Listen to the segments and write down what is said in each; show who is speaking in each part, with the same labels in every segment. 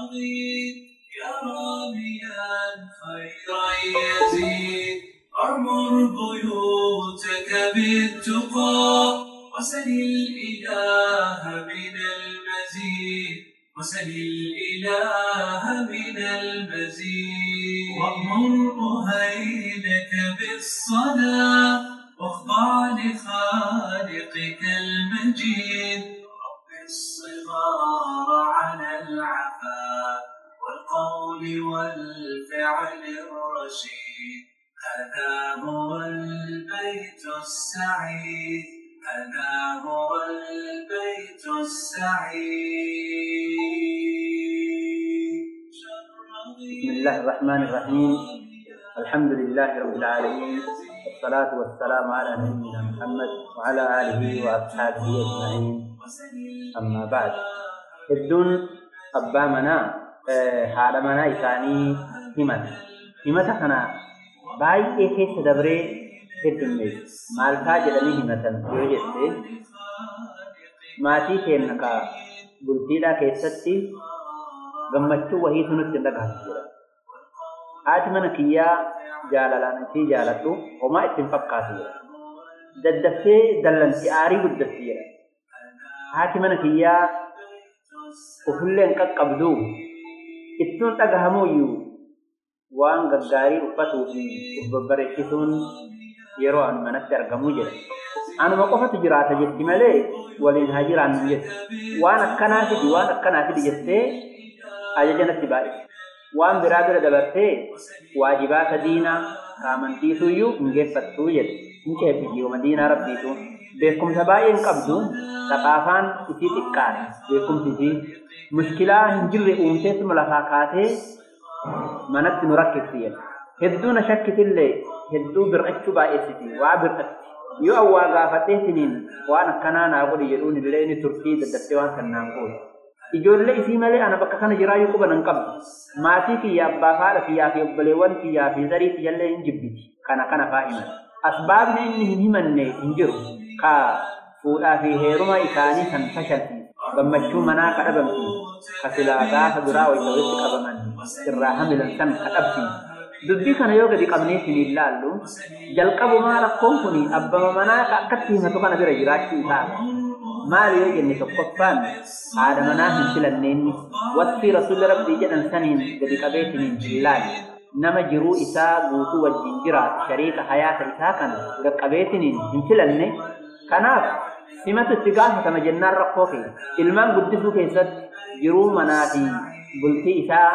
Speaker 1: رضيت يا راميا خيرا يزيد. أعمر بيوتك بالتقى. وسل الإله من المزيد. وسل الإله من المزيد. وأمر أهيلك بالصلاة. واخضع لخالقك المجيد. رب الصغار على العفاف والقول والفعل الرشيد. هذا هو البيت السعيد. هذا هو البيت السعيد.
Speaker 2: بسم الله الرحمن الرحيم. الحمد لله رب العالمين. والصلاة والسلام على نبينا محمد وعلى آله وأصحابه أجمعين. أما بعد. hedduun abbaa haadha manaa isaanii himata himata kana baay'ee keessa dabree heddummeessu maal taa jedhanii himatan yoo jette maatii keenya ka bultiidhaa keessatti gammachuu wahiitu nutti hin dhagahamtu jedha haati mana kiyyaa jaalalaan isii jaaladhu homaa ittiin fakkaatu jedha daddaftee dallanti aarii guddatti jedha haati mana kiyyaa ufullee hin qaqqabdu ittuun dhagahamuuyyuu waan gaggaarii uffatuu fi uf babbareechisuun yeroo an manatti argamuu jedha. Anuma qofatu jiraata jetti malee waliin haa jiraannu jetti. Waan akkanaa fidi waan akkanaa fidi jettee ajaja natti baay'ise. Waan biraa bira dabartee waajibaata diinaa kaamantiisuuyyuu hin geeffattuu jedhe. Hin yooma diinaa rabbiitu. Beekumsa baay'ee hin qabdu saqaafaan isii xiqqaadha. Beekumsi isii mushkilaa hin jirre uumteetuma lafaa kaatee manatti nu rakkifti jedha. Hedduu na shakkitillee hedduu bir'achuu baay'eessiti waa bir'atti. Yoo awwaa gaafadheetiniin waan akkanaa naa godhi jedhuun illee ni turtii daddaftee waan sannaan goote. Ijoollee isii malee ana bakka kana jiraayyuu quba nan qabdu. Maatii kiyyaa abbaa haadha kiyyaa fi obboleewwan kiyyaa fi zarii kiyyallee hin jibbiti. Kana kana faa himan. Asbaabni inni hin himanne hin jiru. Ka fuudhaa fi heeruma isaanii kan fashalsiisu. Gammachuu manaa ka dhabamsiisu. Ka silaa gaafa duraa wayita walitti qabaman irraa hamilan san ka dhabsiisu. dubbii kana yoo gadi qabneetiin ilaallu jalqabumaa rakkoon kun abbaa manaa akkatti himatu kana bira jiraachuu isaa maali yoo jenne tokkoffaan haadha manaa hin filanneenni wasfii rasuulli rabbii jedhan saniin gadi qabeetiin ilaalle nama jiruu isaa guutuu wajjin jiraatu shariika hayaata isaa kana gadi qabeetiin hin filanne kanaaf simatu itti gaafatama jennaan rakkoo keessa ilmaan guddisuu keessatti jiruu manaa fi bultii isaa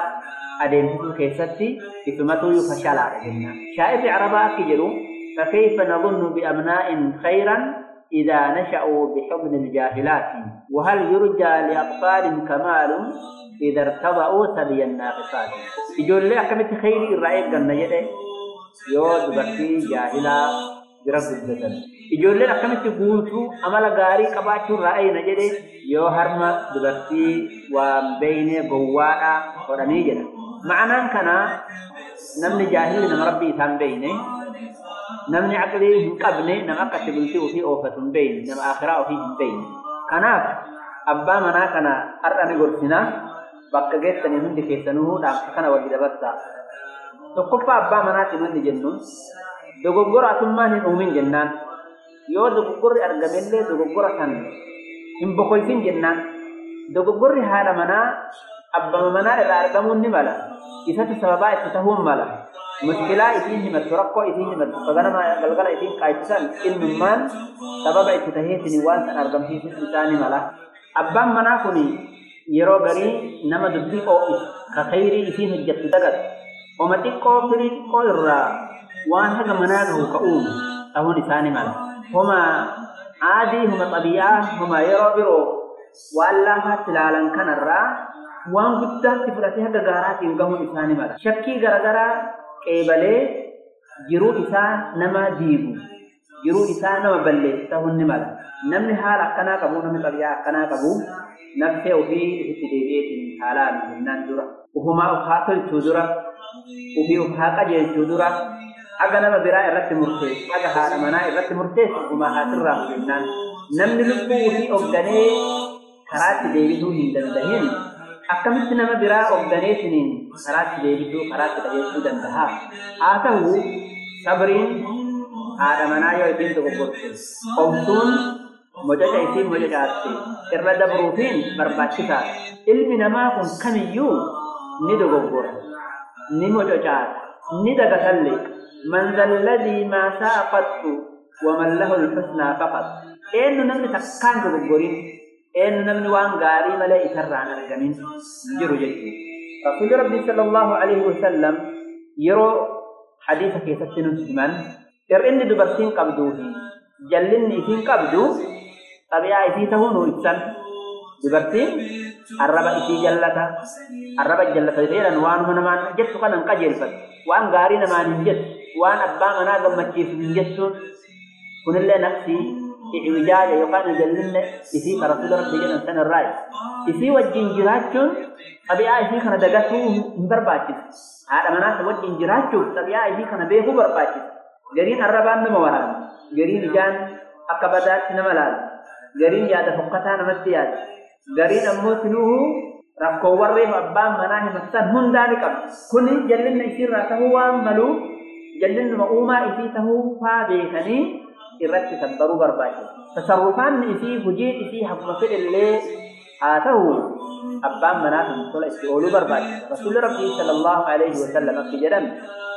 Speaker 2: adeemsisuu keessatti isumatu fashalaadha jennaan. Shaa'irri Arabaa akka jedhu فكيف نظن بأبناء خيرا إذا نشأوا بحضن الجاهلات وهل يرجى لأطفال كمال إذا ارتضأوا سبي الناقصات يقول لي أكملت خيري الرأي قلنا يدي يود برتي جاهلا برب الجسد يقول لي أكملت قوتو أمال غاري قباتو الرأي نجدي يو هرما دبرتي وبين قوانا ورني جدا معنى كان نمني جاهل نم ربي إسان بينه نمني عقلي هم قبني نم أكا تبلتي وفي أوفة بين نم آخرة وفي بين كناف أبا منا كنا أرأني قرسنا بقى جيتني هندي كيسنوه دام كنا وجد بسا تقفى أبا منا تنون جنون دوغورا ثم هن أمين جنان يو دوغور أرغمله دوغورا سن هم بقويسين جنان دوغور هذا منا أبا منا إذا أرغمون نملا isatu sababaa itti tahuun mala mushkilaa isiin himattu rakkoo isiin himattu kaganama galgala isiin qaachisan ilmummaan sababa itti taheetin waan san argamsiisus isaani mala abbaan manaa kun yeroo garii nama dubbii oo'is ka khayrii isiin hojjettu dagat oma xiqqoo firii xiqqoo irraa waan haga manaa gahu ka uumu tahuun isaani mala homa aadii homa xabiyaa homa yeroo biroo waan laafaatti ilaalan kanarraa waan guddaatti fudhatee haga gaaraatiin gahuun isaani mala. Shakkii garaagaraa qeebalee jiruu isaa nama diigu, jiruu isaa nama balleessu ta'uun ni mala. Namni haala akkanaa qabu, namni xabiyaa akkanaa qabu, nafsee ofii itti deebi'eetiin haalaan jennaan dura. Ufumaa of haa tolchuu dura, ofii of haa qajeelchuu dura, haga nama biraa irratti murteessu, haga haadha manaa irratti murteessu ufumaa haa sirraa jennaan. Namni lubbuu ofii hoogganee karaatti deebisuu hin dandahin akkamitti nama biraa obdaneetiniin karaatti deebisuu karaatti dhageessuu danda'a haa ta'u sabriin haadha manaa yoo isiin dogoggorte obsuun mocaca isiin mocacaatti irra dabruufiin barbaachisaadha ilmi namaa kun kamiyyuu ni dogoggora ni mococaata ni dagatalle zalladii maa sa'a qattu waman lahu lxusnaa faqat eenyu namni takkaan dogoggorin eenyu namni waan gaarii malee isarraan argamin hin jiru jechuudha رسول ربي صلى الله عليه وسلم يرو حديث كيف تنسمن إرئن دبرتين قبدوه جلن إثين قبدو طبيعة إثي تهونو إبسن دبرتين؟ الربا إثي جلتا. الربا جلتا. غيرا وان من مان جت كان قجل فت وان غاري نمان وأنا ابا منا ما كيف نجسون كن الله نفسي إعوجاجة يقان جللنا إثي فرسول رب جنة سنة الرأي إثي والجنجراتش أبي آي إثي خنا دقاتوه مبرباتش هذا منا سوى الجنجراتش أبي آي إثي خنا بيه مبرباتش جرين الربان نموهر جرين جان أكبادات نملال جرين جاد فقطان مستياد جرين أموت نوه ربكو ورهو أبا منا همسان هن ذلك كن جللنا إثي راتهو وعملو جلن مؤوما إفيته فابيثني إرتي تبرو برباكي. تصرفان إفي هجي إفي حكم فئ اللي آته أبان مناف المسؤول إسئولو برباكي. رسول ربي صلى الله عليه وسلم في جرم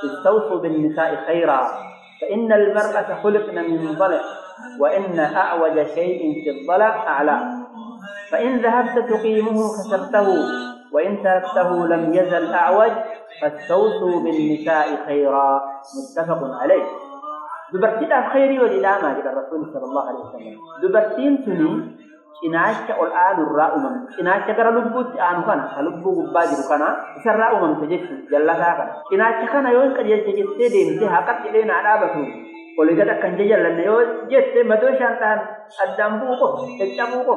Speaker 2: استوصوا بالنساء خيرا فإن المرأة خلقنا من ضلع وإن أعوج شيء في الضلع أعلى. فإن ذهبت تقيمه خسرته وإن تركته لم يزل أعوج فاستوصوا بالنساء خيرا. متفق عليه. دبرتين خيري وللامة إلى الرسول صلى الله عليه وسلم. دبرتين تني شناشك الآن الراء من شناشك ترى لبوت آن كان لبو قباج ركنا سر راء من تجس جل الله كان. شناشك كان يوم كان يجس تجس تدين تها كت لين على بسوم قولي كذا كان جل الله يوم جس تمدوش عن تان بوكو الدم بوكو.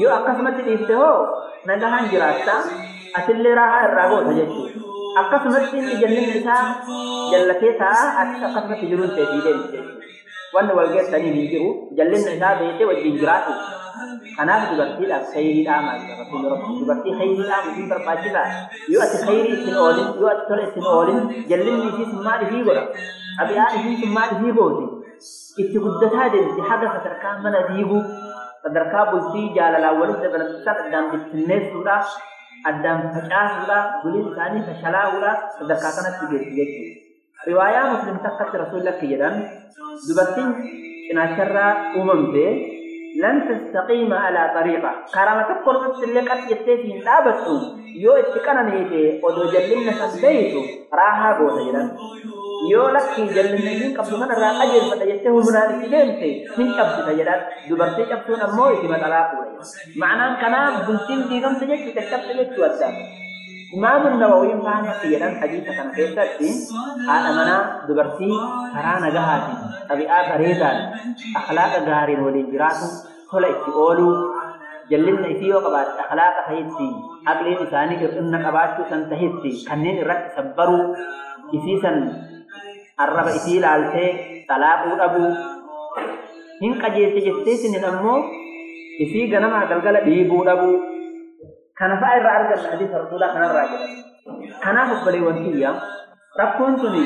Speaker 2: يو أقسم تدين تهو نجاهن أتلي راه الرابو تجس akkasumatti inni jallinni isaa jallatee ta'a atis akkasumatti jiruun ta'e jechuudha wanni wal geessanii hin jiru jallinni isaa beekee wajjin jiraatu kanaaf dubartiidhaaf rasuulli rabbi dubartii khayriidhaa mutiin barbaachisaa yoo ati khayrii ittiin oolin yoo ati tola ittiin oolin jallinni isii summaa dhifii godha xabi'aan isii summaa dhifii gooti itti guddataa deemti haga sadarkaa mana diiguu sadarkaa bultii jaalalaan walitti dabalatiisaa addaan facaasuudhaaf guliin isaanii fashalaa'uudhaaf sadarkaa kanatti geessu jechuudha. riwaayaa muslim takkatti rasuulli akka jedhan dubartiin cinaacharraa uumamtee lan tastaqiima alaa xariiqa karama tokko irratti illee qas jettee siin dhaabattu yoo itti qananiite odoo jallinna san beeytu raahaa goota jedhan isiin qabdu kanarraa qajeelfadha jettee humnaan itti deemte hin cabsita jedhan dubartii cabsuun ammoo itti maxalaa fuudha ma'anaan kanaaf bultiin diigamte jechuu caccabte jechuu addaan إمام النووي فانا في يدن حديث كان كيساتي هذا منا دبرتي كرانا جهاتي طبيعة بريدان أخلاق غارين ولنجراتو كلا إتقولوا جللنا إتيو قبات أخلاق خيتي أقلين إساني إرنا قباتو سنتهيتي كنين إرك سبروا arraba isii ilaaltee xalaaquu dhabuu. Hin qajeelte jettee isinin ammoo isii ganamaa galgala dhiibuu dhabuu. Kana fa'a irraa arganna hadiisa rasuulaa kanarraa jedha kanaaf obbolee wanti iyyaa rakkoon suni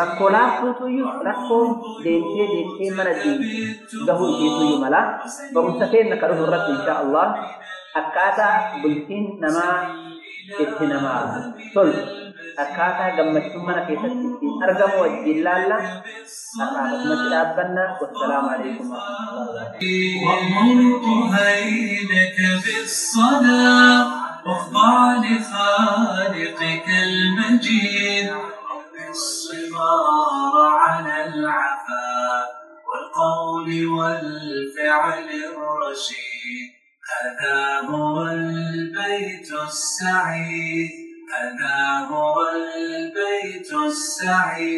Speaker 2: rakkoo laaftuutuyyuu rakkoon deemtee deemtee mana deemtee gahuu isheetuyyuu mala. Barumsa keenya ka dhufu irratti inshaa Allah akkaataa bulchiin namaa itti namaa tolchu akkaataa gammachuun mana keessatti ittiin argamu wajjin laalla akkasumatti dhaabbanna wassalaamu alaikum
Speaker 1: وأمر أهينك بالصلاة واخضع لخالقك المجيد الصغار على العفاف والقول والفعل الرشيد هذا هو البيت السعيد هذا هو البيت السعيد.